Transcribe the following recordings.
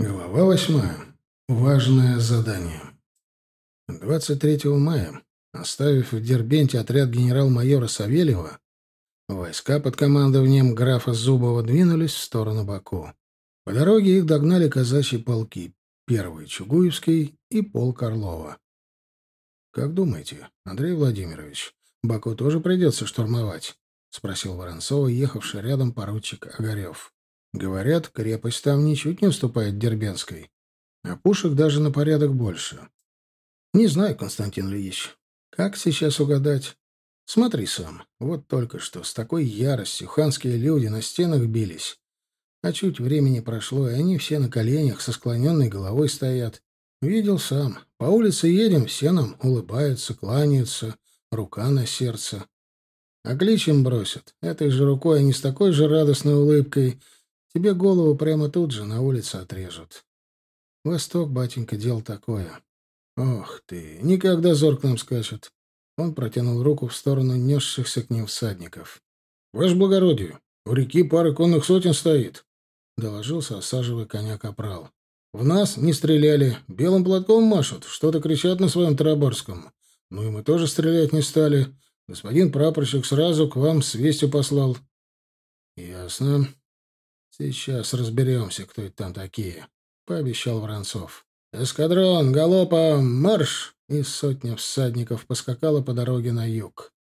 Глава восьмая. Важное задание. 23 мая, оставив в Дербенте отряд генерал-майора Савельева, войска под командованием графа Зубова двинулись в сторону Баку. По дороге их догнали казачьи полки, первый Чугуевский и полк Орлова. «Как думаете, Андрей Владимирович, Баку тоже придется штурмовать?» — спросил Воронцова, ехавший рядом поручик Огарев. Говорят, крепость там ничуть не уступает Дербенской, а пушек даже на порядок больше. Не знаю, Константин Ильич, как сейчас угадать? Смотри сам, вот только что с такой яростью ханские люди на стенах бились. А чуть времени прошло, и они все на коленях со склоненной головой стоят. Видел сам. По улице едем, все нам улыбаются, кланяются, рука на сердце. А клич им бросят. Этой же рукой, а с такой же радостной улыбкой — Тебе голову прямо тут же на улице отрежут. Восток, батенька, дело такое. Ох ты, никогда зор к нам скачет. Он протянул руку в сторону несшихся к ним всадников. — Ваше благородие, у реки пары конных сотен стоит, — доложился, осаживая коня капрал. — В нас не стреляли, белым платком машут, что-то кричат на своем тарабарском. Ну и мы тоже стрелять не стали. Господин прапорщик сразу к вам с вестью послал. — Ясно. «Сейчас разберемся, кто это там такие», — пообещал Воронцов. «Эскадрон, галопом, марш!» И сотня всадников поскакала по дороге на юг.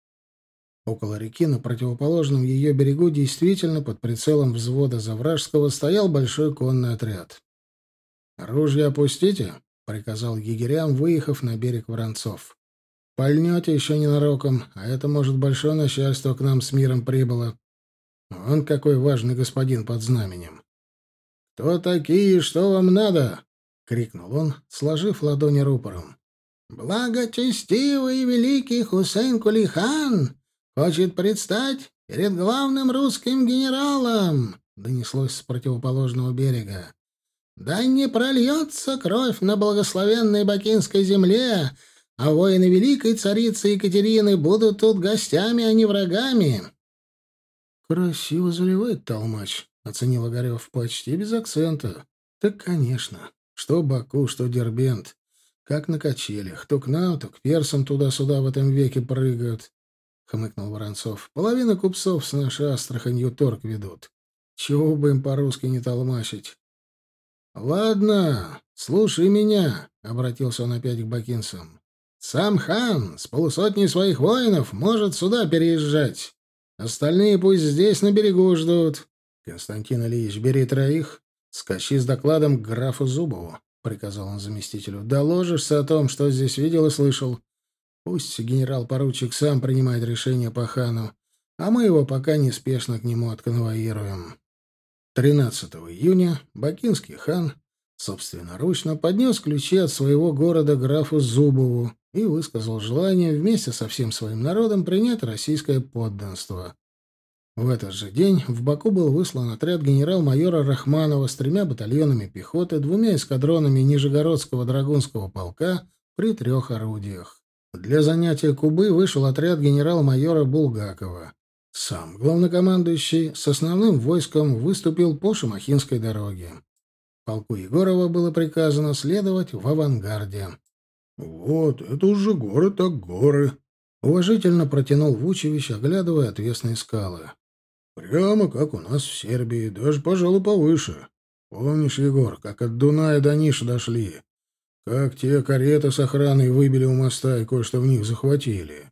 Около реки, на противоположном ее берегу, действительно под прицелом взвода Завражского стоял большой конный отряд. «Оружие опустите», — приказал егерям, выехав на берег Воронцов. «Пальнете еще ненароком, а это, может, большое начальство к нам с миром прибыло. Он какой важный господин под знаменем. «Кто такие, что вам надо?» — крикнул он, сложив ладони рупором. «Благочестивый и великий Хусейн Кулихан хочет предстать перед главным русским генералом!» — донеслось с противоположного берега. «Да не прольется кровь на благословенной Бакинской земле, а воины великой царицы Екатерины будут тут гостями, а не врагами!» «Красиво заливает толмач», — оценил Огарев, — «почти без акцента». «Так, конечно. Что Баку, что Дербент. Как на качелях. То к нам, то к персам туда-сюда в этом веке прыгают», — хмыкнул Воронцов. «Половина купцов с нашей Астраханью торг ведут. Чего бы им по-русски не толмачить?» «Ладно, слушай меня», — обратился он опять к бакинцам. «Сам хан с полусотней своих воинов может сюда переезжать». Остальные пусть здесь на берегу ждут. Константин Ильич, бери троих, скачи с докладом к графу Зубову, — приказал он заместителю. Доложишься о том, что здесь видел и слышал. Пусть генерал-поручик сам принимает решение по хану, а мы его пока неспешно к нему отконвоируем. 13 июня Бакинский хан собственноручно поднес ключи от своего города графу Зубову и высказал желание вместе со всем своим народом принять российское подданство. В этот же день в Баку был выслан отряд генерал-майора Рахманова с тремя батальонами пехоты, двумя эскадронами Нижегородского драгунского полка при трех орудиях. Для занятия Кубы вышел отряд генерал-майора Булгакова. Сам главнокомандующий с основным войском выступил по Шамахинской дороге. Полку Егорова было приказано следовать в авангарде. «Вот, это уже горы так горы», — уважительно протянул Вучевич, оглядывая отвесные скалы. «Прямо как у нас в Сербии, даже, пожалуй, повыше. Помнишь, Егор, как от Дуная до Ниши дошли? Как те кареты с охраной выбили у моста и кое-что в них захватили?»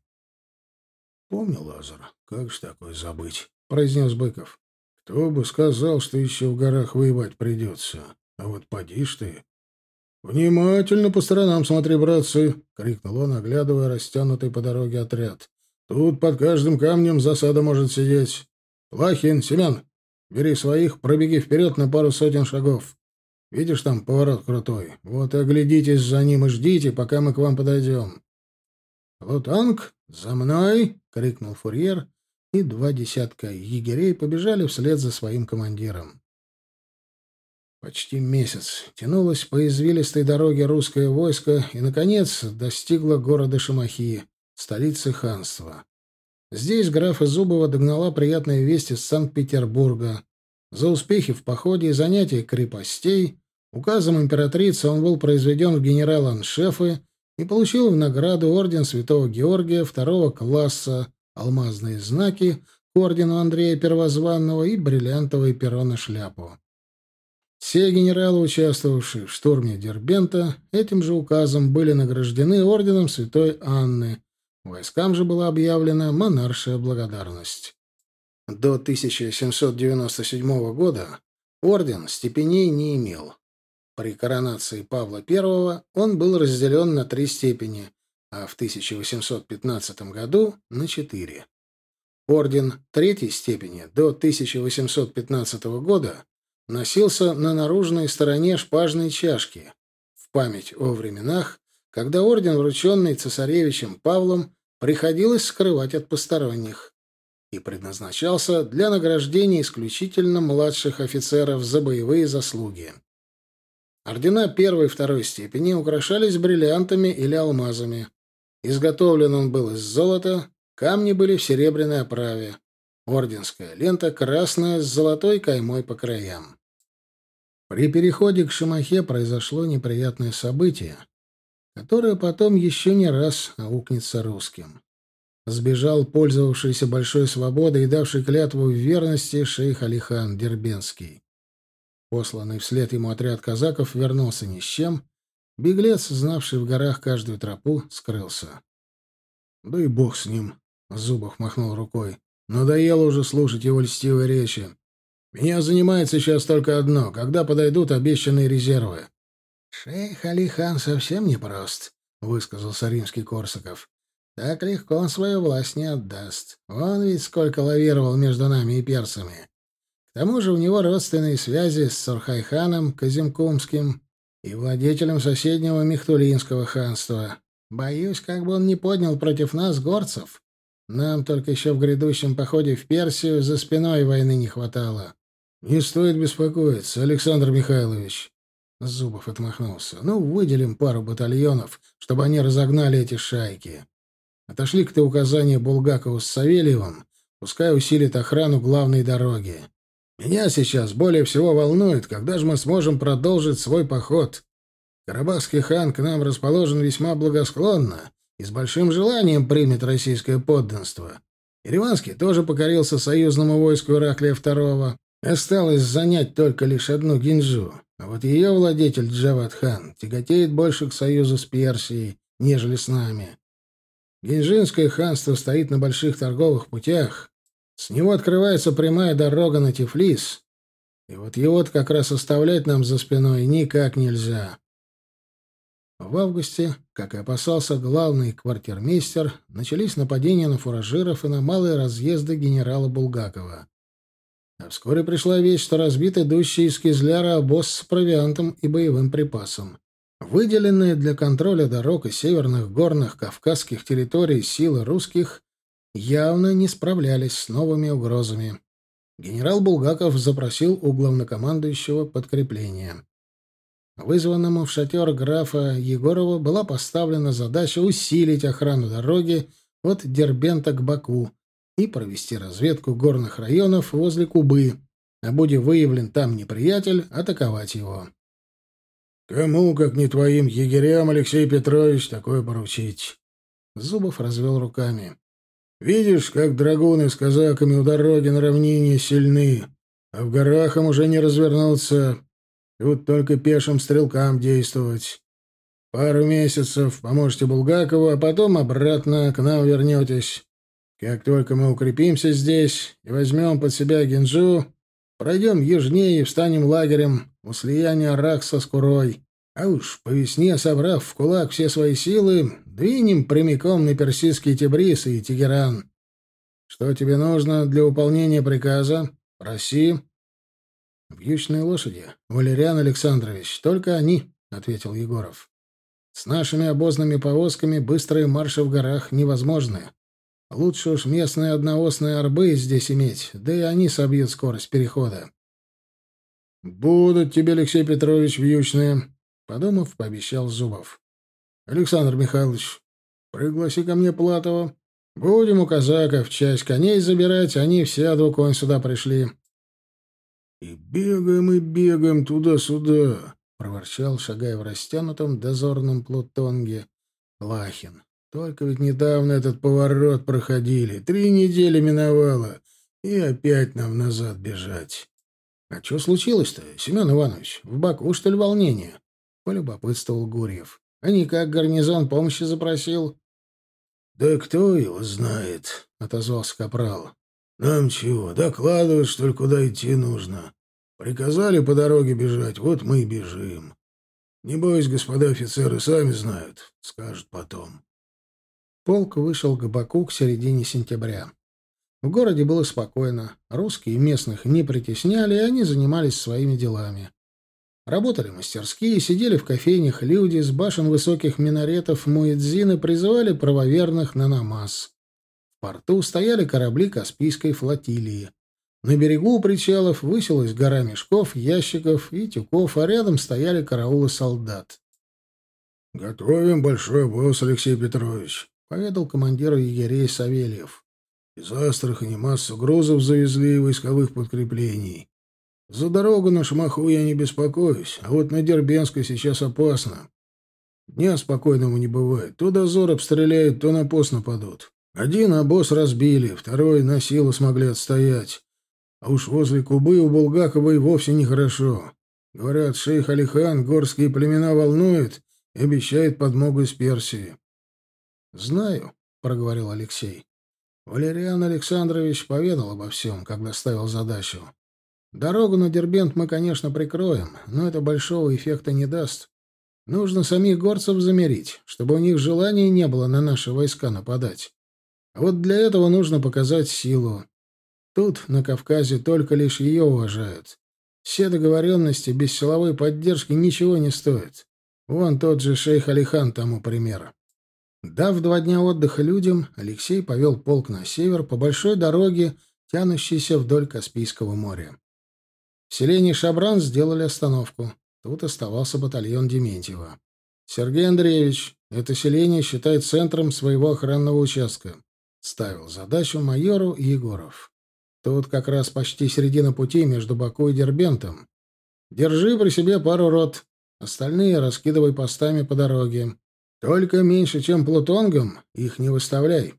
«Помню, Лазар, как же такое забыть?» — произнес Быков. «Кто бы сказал, что еще в горах воевать придется?» А вот поди ж ты. «Внимательно по сторонам смотри, братцы!» — крикнул он, оглядывая растянутый по дороге отряд. «Тут под каждым камнем засада может сидеть. Плахин, Семен, бери своих, пробеги вперед на пару сотен шагов. Видишь, там поворот крутой. Вот и оглядитесь за ним и ждите, пока мы к вам подойдем». «Лутанг, за мной!» — крикнул фурьер, и два десятка егерей побежали вслед за своим командиром. Почти месяц тянулось по извилистой дороге русское войско и, наконец, достигло города Шамахи, столицы ханства. Здесь графа Зубова догнала приятная весть из Санкт-Петербурга. За успехи в походе и занятия крепостей Указом императрицы он был произведен в генерал-аншефы и получил в награду орден Святого Георгия второго класса, алмазные знаки к ордену Андрея Первозванного и бриллиантовые перо на шляпу. Все генералы, участвовавшие в штурме Дербента, этим же указом были награждены орденом Святой Анны. Войскам же была объявлена монаршая благодарность. До 1797 года орден степеней не имел. При коронации Павла I он был разделен на три степени, а в 1815 году — на четыре. Орден третьей степени до 1815 года носился на наружной стороне шпажной чашки, в память о временах, когда орден, врученный цесаревичем Павлом, приходилось скрывать от посторонних и предназначался для награждения исключительно младших офицеров за боевые заслуги. Ордена первой и второй степени украшались бриллиантами или алмазами. Изготовлен он был из золота, камни были в серебряной оправе. Орденская лента красная с золотой каймой по краям. При переходе к Шамахе произошло неприятное событие, которое потом еще не раз аукнется русским. Сбежал пользовавшийся большой свободой и давший клятву в верности шейх Алихан Дербенский. Посланный вслед ему отряд казаков вернулся ни с чем. Беглец, знавший в горах каждую тропу, скрылся. «Да и бог с ним!» — Зубов махнул рукой. «Надоело уже слушать его льстивые речи. Меня занимает сейчас только одно — когда подойдут обещанные резервы». «Шейх Алихан совсем непрост», — высказался римский Корсаков. «Так легко он свою власть не отдаст. Он ведь сколько лавировал между нами и персами. К тому же у него родственные связи с Сурхайханом Казимкумским и владетелем соседнего Мехтулинского ханства. Боюсь, как бы он не поднял против нас горцев. Нам только еще в грядущем походе в Персию за спиной войны не хватало. Не стоит беспокоиться, Александр Михайлович. Зубов отмахнулся. Ну, выделим пару батальонов, чтобы они разогнали эти шайки. Отошли-ка ты указания Булгакову с Савельевым, пускай усилит охрану главной дороги. Меня сейчас более всего волнует, когда же мы сможем продолжить свой поход. Карабахский хан к нам расположен весьма благосклонно и с большим желанием примет российское подданство. Ереванский тоже покорился союзному войску Ираклия II. Осталось занять только лишь одну Гинджу. А вот ее владетель Джавад хан тяготеет больше к союзу с Персией, нежели с нами. Гинжинское ханство стоит на больших торговых путях, с него открывается прямая дорога на Тифлис, и вот его-то как раз оставлять нам за спиной никак нельзя. В августе, как и опасался главный квартирмейстер, начались нападения на фуражиров и на малые разъезды генерала Булгакова. А вскоре пришла весть, что разбит идущий из Кизляра обоз с провиантом и боевым припасом. Выделенные для контроля дорог и северных горных кавказских территорий силы русских явно не справлялись с новыми угрозами. Генерал Булгаков запросил у главнокомандующего подкрепление. Вызванному в шатер графа Егорова была поставлена задача усилить охрану дороги от Дербента к Баку и провести разведку горных районов возле Кубы, а будет выявлен там неприятель, атаковать его. «Кому, как не твоим егерям, Алексей Петрович, такое поручить?» Зубов развел руками. Видишь, как драгуны с казаками у дороги на равнине сильны, а в горах им уже не развернуться. Тут только пешим стрелкам действовать. Пару месяцев поможете Булгакову, а потом обратно к нам вернетесь. Как только мы укрепимся здесь и возьмем под себя Гинджу, пройдем южнее и встанем лагерем у слияния Ракса с Курой. А уж по весне, собрав в кулак все свои силы, двинем прямиком на персидские Тебрис и Тегеран. Что тебе нужно для выполнения приказа? Проси. Вьючные лошади, Валериан Александрович, только они, — ответил Егоров. С нашими обозными повозками быстрые марши в горах невозможны. Лучше уж местные одноосные арбы здесь иметь, да и они собьют скорость перехода. «Будут тебе, Алексей Петрович, вьючные», Подумав, пообещал Зубов. «Александр Михайлович, пригласи ко мне Платова. Будем у казаков часть коней забирать, они все до конь сюда пришли». «И бегаем, и бегаем туда-сюда. — проворчал, шагая в растянутом дозорном плутонге. Лахин. Только ведь недавно этот поворот проходили. Три недели миновало. И опять нам назад бежать. — А что случилось-то, Семен Иванович? В Баку, что ли, волнение? — полюбопытствовал Гурьев. — А никак гарнизон помощи запросил? — Да кто его знает, — отозвался Капрал. — Нам чего, докладывать, что ли, куда идти нужно? Приказали по дороге бежать, вот мы и бежим. Не бойся, господа офицеры сами знают, скажут потом. Полк вышел к Баку к середине сентября. В городе было спокойно, русские местных не притесняли, и они занимались своими делами. Работали мастерские, сидели в кофейнях люди, с башен высоких минаретов муэдзины призывали правоверных на намаз. В порту стояли корабли Каспийской флотилии. На берегу у причалов высилась гора мешков, ящиков и тюков, а рядом стояли караулы солдат. «Готовим большой обоз, Алексей Петрович», — поведал командир егерей Савельев. «Из Астрахани массу грузов завезли войсковых подкреплений. За дорогу на Шмаху я не беспокоюсь, а вот на Дербенской сейчас опасно. Дня спокойного не бывает. То дозор обстреляют, то на пост нападут. Один обоз разбили, второй на силу смогли отстоять. А уж возле Кубы у Булгакова и вовсе нехорошо. Говорят, шейх Алихан горские племена волнует и обещает подмогу из Персии. — Знаю, — проговорил Алексей. Валериан Александрович поведал обо всем, когда ставил задачу. Дорогу на Дербент мы, конечно, прикроем, но это большого эффекта не даст. Нужно самих горцев замерить, чтобы у них желания не было на наши войска нападать. А вот для этого нужно показать силу. Тут, на Кавказе, только лишь ее уважают. Все договоренности без силовой поддержки ничего не стоят. Вон тот же шейх Алихан тому пример. Дав два дня отдыха людям, Алексей повел полк на север по большой дороге, тянущейся вдоль Каспийского моря. В селении Шабран сделали остановку. Тут оставался батальон Дементьева. «Сергей Андреевич, это селение считает центром своего охранного участка», — ставил задачу майору Егоров. Тут как раз почти середина пути между Баку и Дербентом. Держи при себе пару рот. Остальные раскидывай постами по дороге. Только меньше, чем плутонгом, их не выставляй.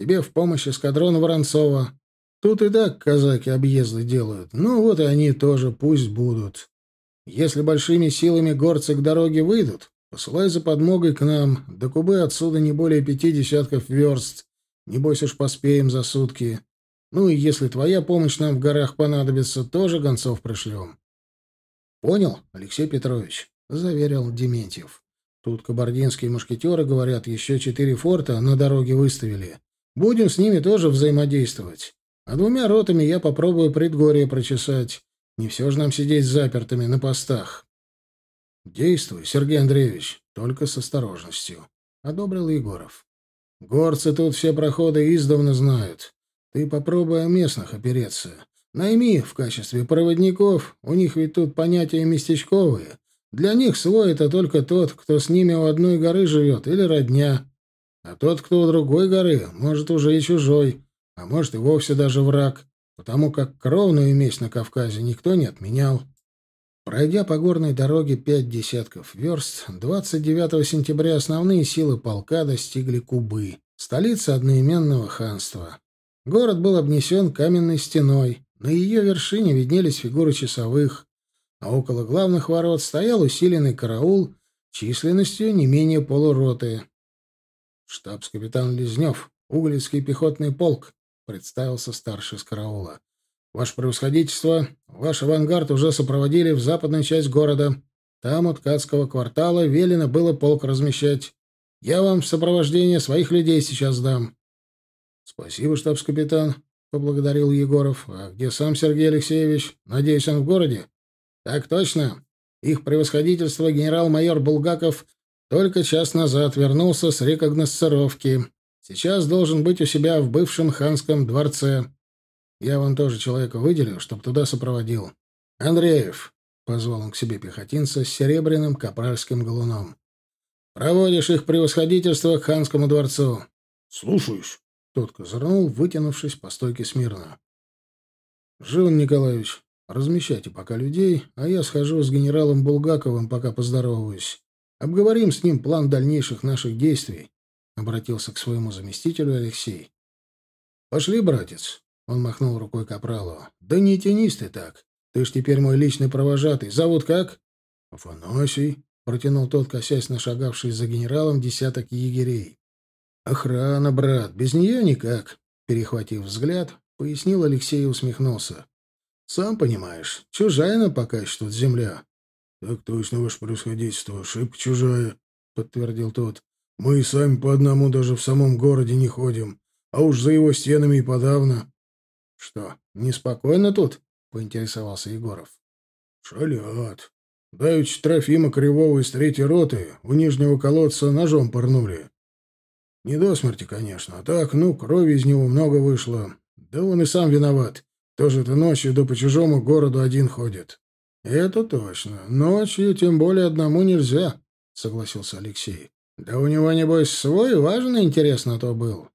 Тебе в помощь эскадрон Воронцова. Тут и так казаки объезды делают. Ну вот и они тоже пусть будут. Если большими силами горцы к дороге выйдут, посылай за подмогой к нам. До Кубы отсюда не более пяти десятков верст. Небось уж поспеем за сутки. Ну и если твоя помощь нам в горах понадобится, тоже гонцов пришлем. — Понял, Алексей Петрович, — заверил Дементьев. Тут кабардинские мушкетеры, говорят, еще четыре форта на дороге выставили. Будем с ними тоже взаимодействовать. А двумя ротами я попробую предгорье прочесать. Не все же нам сидеть запертыми на постах. — Действуй, Сергей Андреевич, только с осторожностью, — одобрил Егоров. — Горцы тут все проходы издавна знают. Ты попробуй о местных опереться. Найми в качестве проводников, у них ведь тут понятия местечковые. Для них свой — это только тот, кто с ними у одной горы живет, или родня. А тот, кто у другой горы, может, уже и чужой, а может, и вовсе даже враг, потому как кровную месть на Кавказе никто не отменял. Пройдя по горной дороге пять десятков верст, 29 сентября основные силы полка достигли Кубы, столицы одноименного ханства. Город был обнесен каменной стеной. На ее вершине виднелись фигуры часовых, а около главных ворот стоял усиленный караул численностью не менее полуроты. «Штабс-капитан Лезнев, Углицкий пехотный полк», — представился старший с караула. «Ваше превосходительство, ваш авангард уже сопроводили в западную часть города. Там у ткацкого квартала велено было полк размещать. Я вам в сопровождение своих людей сейчас дам. «Спасибо, штабс-капитан», — поблагодарил Егоров. «А где сам Сергей Алексеевич? Надеюсь, он в городе?» «Так точно. Их превосходительство генерал-майор Булгаков только час назад вернулся с рекогносцировки. Сейчас должен быть у себя в бывшем ханском дворце. Я вам тоже человека выделю, чтобы туда сопроводил. Андреев, — позвал он к себе пехотинца с серебряным капральским галуном. «Проводишь их превосходительство к ханскому дворцу». «Слушаюсь». Тот козырнул, вытянувшись по стойке смирно. «Живан Николаевич, Размещайте пока людей, а я схожу с генералом Булгаковым, пока поздороваюсь. Обговорим с ним план дальнейших наших действий», — обратился к своему заместителю Алексей. «Пошли, братец», — он махнул рукой Капралу. «Да не тянись ты так. Ты ж теперь мой личный провожатый. Зовут как?» «Афанасий», — протянул тот, косясь на шагавший за генералом десяток егерей. «Охрана, брат, без нее никак», — перехватив взгляд, пояснил Алексей и усмехнулся. «Сам понимаешь, чужая нам пока тут земля». «Так точно, ваше происходительство, ошибка чужая», — подтвердил тот. «Мы и сами по одному даже в самом городе не ходим, а уж за его стенами и подавно». «Что, неспокойно тут?» — поинтересовался Егоров. «Шалят. Давич Трофима Кривого из третьей роты у нижнего колодца ножом порнули. Не до смерти, конечно, а так, ну, крови из него много вышло. Да он и сам виноват. Тоже-то ночью да по чужому городу один ходит. Это точно. Ночью тем более одному нельзя, согласился Алексей. Да у него, небось, свой важный интерес на то был.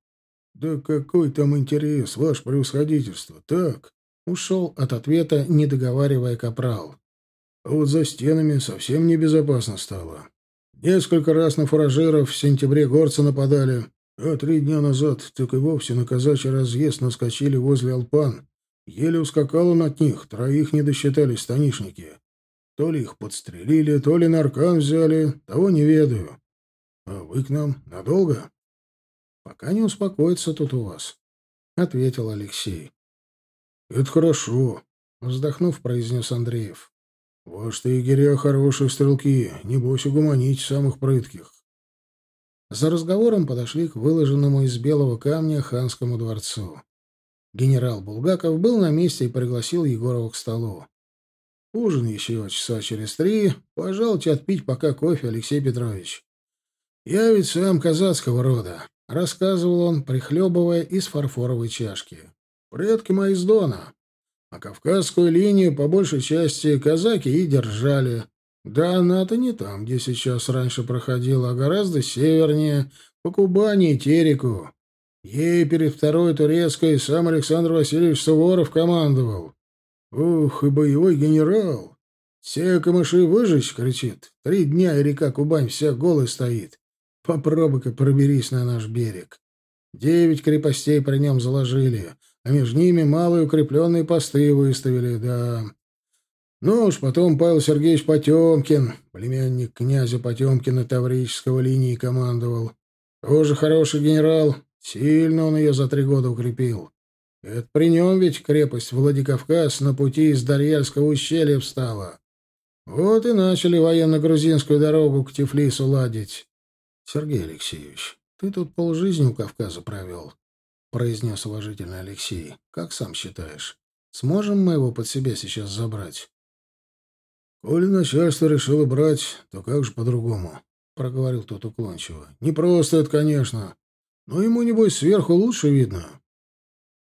Да какой там интерес, ваше превосходительство? Так, ушел от ответа, не договаривая капрал. А вот за стенами совсем небезопасно стало. Несколько раз на фуражеров в сентябре горцы нападали, а три дня назад так и вовсе на казачий разъезд наскочили возле Алпан. Еле ускакал он от них, троих не досчитались станишники. То ли их подстрелили, то ли наркан взяли, того не ведаю. А вы к нам надолго? — Пока не успокоится тут у вас, — ответил Алексей. — Это хорошо, — вздохнув, произнес Андреев. Ваши егеря хорошие стрелки, небось угомонить самых прытких. За разговором подошли к выложенному из белого камня ханскому дворцу. Генерал Булгаков был на месте и пригласил Егорова к столу. Ужин еще часа через три. Пожалуйте отпить пока кофе, Алексей Петрович. Я ведь сам казацкого рода, — рассказывал он, прихлебывая из фарфоровой чашки. Предки мои из Дона. А Кавказскую линию по большей части казаки и держали. Да она-то не там, где сейчас раньше проходила, а гораздо севернее, по Кубани и Тереку. Ей перед второй турецкой сам Александр Васильевич Суворов командовал. Ух, и боевой генерал! Все камыши выжечь, кричит. Три дня, и река Кубань вся голой стоит. Попробуй-ка проберись на наш берег. Девять крепостей при нем заложили между ними малые укрепленные посты выставили, да. Ну уж потом Павел Сергеевич Потемкин, племянник князя Потемкина Таврического линии командовал. Тоже хороший генерал, сильно он ее за три года укрепил. Это при нем ведь крепость Владикавказ на пути из Дарьяльского ущелья встала. Вот и начали военно-грузинскую дорогу к Тифлису ладить. Сергей Алексеевич, ты тут полжизни у Кавказа провел. — произнес уважительно Алексей. «Как сам считаешь, сможем мы его под себя сейчас забрать?» «Коли начальство решило брать, то как же по-другому?» — проговорил тот уклончиво. «Не просто это, конечно, но ему, небось, сверху лучше видно».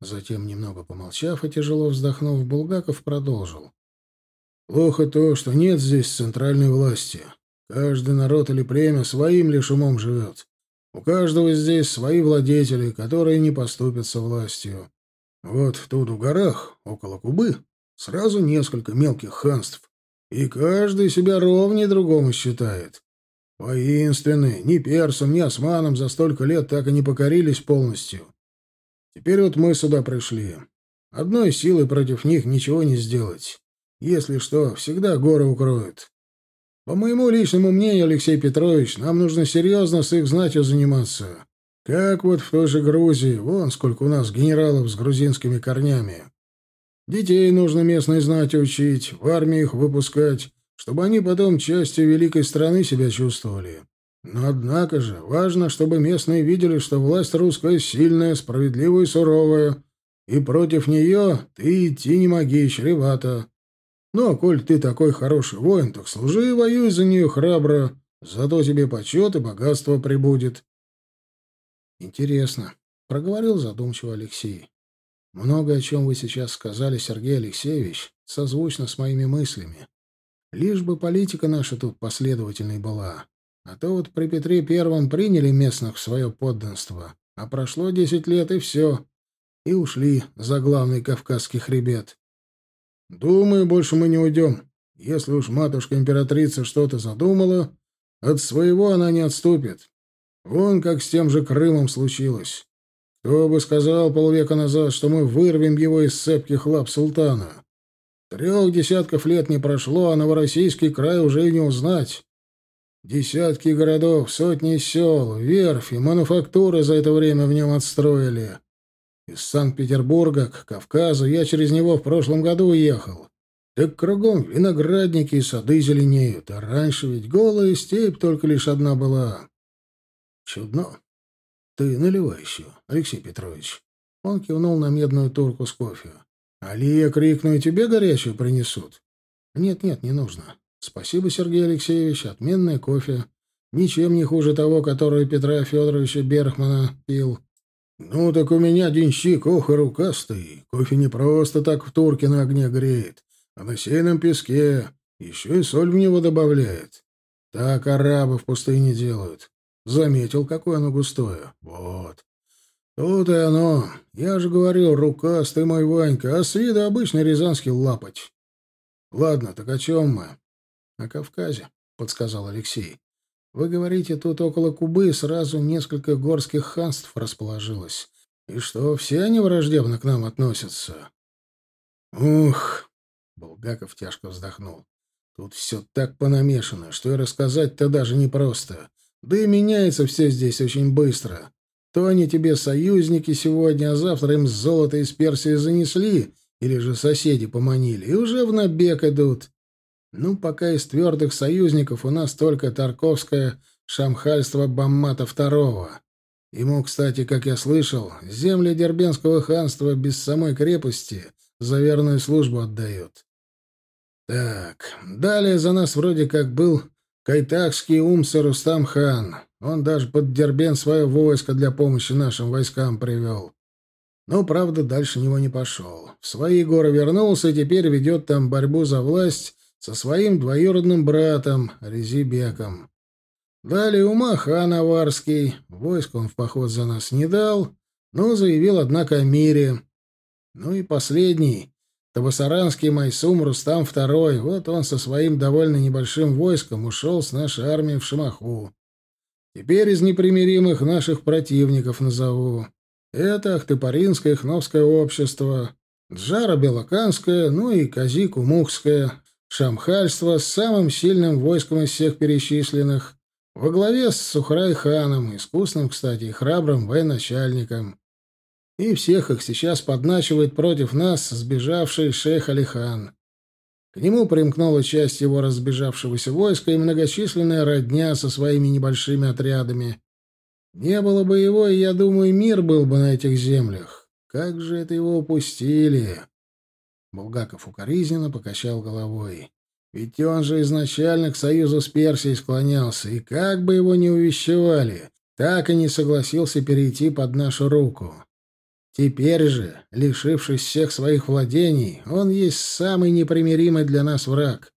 Затем, немного помолчав и тяжело вздохнув, Булгаков продолжил. «Плохо то, что нет здесь центральной власти. Каждый народ или племя своим лишь умом живет. У каждого здесь свои владетели, которые не поступятся властью. Вот тут в горах, около Кубы, сразу несколько мелких ханств, и каждый себя ровнее другому считает. Воинственные, ни персам, ни османам за столько лет так и не покорились полностью. Теперь вот мы сюда пришли. Одной силой против них ничего не сделать. Если что, всегда горы укроют. По моему личному мнению, Алексей Петрович, нам нужно серьезно с их знатью заниматься. Как вот в той же Грузии, вон сколько у нас генералов с грузинскими корнями. Детей нужно местной знати учить, в армии их выпускать, чтобы они потом частью великой страны себя чувствовали. Но однако же важно, чтобы местные видели, что власть русская сильная, справедливая и суровая, и против нее ты идти не моги, чревато. Ну, а коль ты такой хороший воин, так служи и воюй за нее храбро. Зато тебе почет и богатство прибудет. Интересно, — проговорил задумчиво Алексей. Много о чем вы сейчас сказали, Сергей Алексеевич, созвучно с моими мыслями. Лишь бы политика наша тут последовательной была. А то вот при Петре Первом приняли местных в свое подданство, а прошло десять лет и все. И ушли за главный кавказский хребет. Думаю, больше мы не уйдем. Если уж матушка-императрица что-то задумала, от своего она не отступит. Вон как с тем же Крымом случилось. Кто бы сказал полвека назад, что мы вырвем его из цепких лап султана? Трех десятков лет не прошло, а Новороссийский край уже и не узнать. Десятки городов, сотни сел, верфи, мануфактуры за это время в нем отстроили. Из Санкт-Петербурга к Кавказу я через него в прошлом году уехал. Так кругом виноградники и сады зеленеют, а раньше ведь голая степь только лишь одна была. Чудно. Ты наливай еще, Алексей Петрович. Он кивнул на медную турку с кофе. Алия, крикну, и тебе горячую принесут. Нет-нет, не нужно. Спасибо, Сергей Алексеевич, отменный кофе. Ничем не хуже того, который Петра Федоровича Берхмана пил. Ну, так у меня денщик, ох и рукастый. Кофе не просто так в турке на огне греет, а на сейном песке. Еще и соль в него добавляет. Так арабы в пустыне делают. Заметил, какое оно густое. Вот. Тут и оно. Я же говорил, рукастый мой Ванька, а с виду обычный рязанский лапоть. Ладно, так о чем мы? — На Кавказе, — подсказал Алексей. — Вы говорите, тут около Кубы сразу несколько горских ханств расположилось. И что, все они враждебно к нам относятся? — Ух! — Булгаков тяжко вздохнул. — Тут все так понамешано, что и рассказать-то даже непросто. Да и меняется все здесь очень быстро. То они тебе союзники сегодня, а завтра им золото из Персии занесли, или же соседи поманили, и уже в набег идут. Ну, пока из твердых союзников у нас только Тарковское шамхальство Баммата II. Ему, кстати, как я слышал, земли Дербенского ханства без самой крепости за верную службу отдают. Так, далее за нас вроде как был кайтакский умса Рустам хан. Он даже под Дербен свое войско для помощи нашим войскам привел. Но, правда, дальше него не пошел. В свои горы вернулся и теперь ведет там борьбу за власть со своим двоюродным братом Резибеком. Далее Умахан Аварский. Войск он в поход за нас не дал, но заявил, однако, о мире. Ну и последний, Табасаранский Майсум Рустам II. Вот он со своим довольно небольшим войском ушел с нашей армией в Шамаху. Теперь из непримиримых наших противников назову. Это Ахтыпаринское Хновское общество, Джара Белоканское, ну и Казик-Умухское, Шамхальство с самым сильным войском из всех перечисленных, во главе с Сухрай-ханом, искусным, кстати, и храбрым военачальником. И всех их сейчас подначивает против нас сбежавший шейх Алихан. К нему примкнула часть его разбежавшегося войска и многочисленная родня со своими небольшими отрядами. Не было бы его, и, я думаю, мир был бы на этих землях. Как же это его упустили? Булгаков укоризненно покачал головой. Ведь он же изначально к союзу с Персией склонялся, и как бы его ни увещевали, так и не согласился перейти под нашу руку. Теперь же, лишившись всех своих владений, он есть самый непримиримый для нас враг.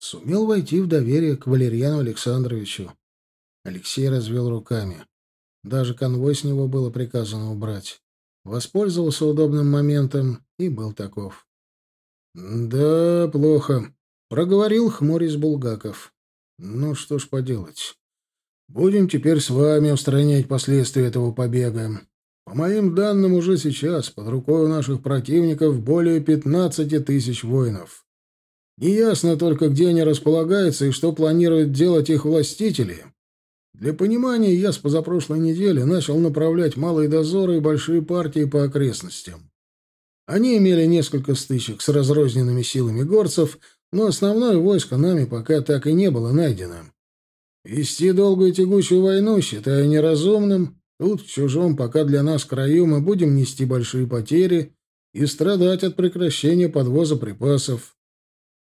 Сумел войти в доверие к Валерьяну Александровичу. Алексей развел руками. Даже конвой с него было приказано убрать. Воспользовался удобным моментом и был таков. «Да, плохо», — проговорил хмурясь Булгаков. «Ну что ж поделать. Будем теперь с вами устранять последствия этого побега. По моим данным, уже сейчас под рукой у наших противников более пятнадцати тысяч воинов. Неясно только, где они располагаются и что планируют делать их властители. Для понимания, я с позапрошлой недели начал направлять малые дозоры и большие партии по окрестностям. Они имели несколько стычек с разрозненными силами горцев, но основное войско нами пока так и не было найдено. Вести долгую тягучую войну считаю неразумным. Тут, в чужом пока для нас краю, мы будем нести большие потери и страдать от прекращения подвоза припасов.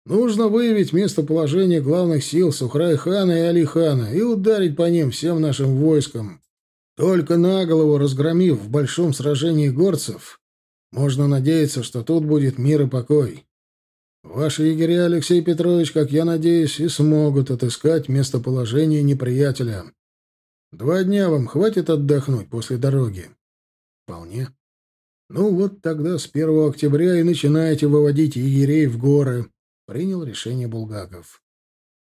Нужно выявить местоположение главных сил Сухрай-хана и Али-хана и ударить по ним всем нашим войскам. Только на голову разгромив в большом сражении горцев, можно надеяться, что тут будет мир и покой. Ваши егеря, Алексей Петрович, как я надеюсь, и смогут отыскать местоположение неприятеля. Два дня вам хватит отдохнуть после дороги? Вполне. Ну вот тогда с 1 октября и начинаете выводить егерей в горы, принял решение Булгаков.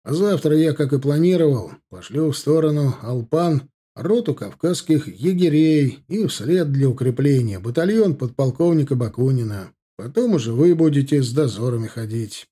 А завтра я, как и планировал, пошлю в сторону Алпан роту кавказских егерей и вслед для укрепления батальон подполковника Бакунина. Потом уже вы будете с дозорами ходить.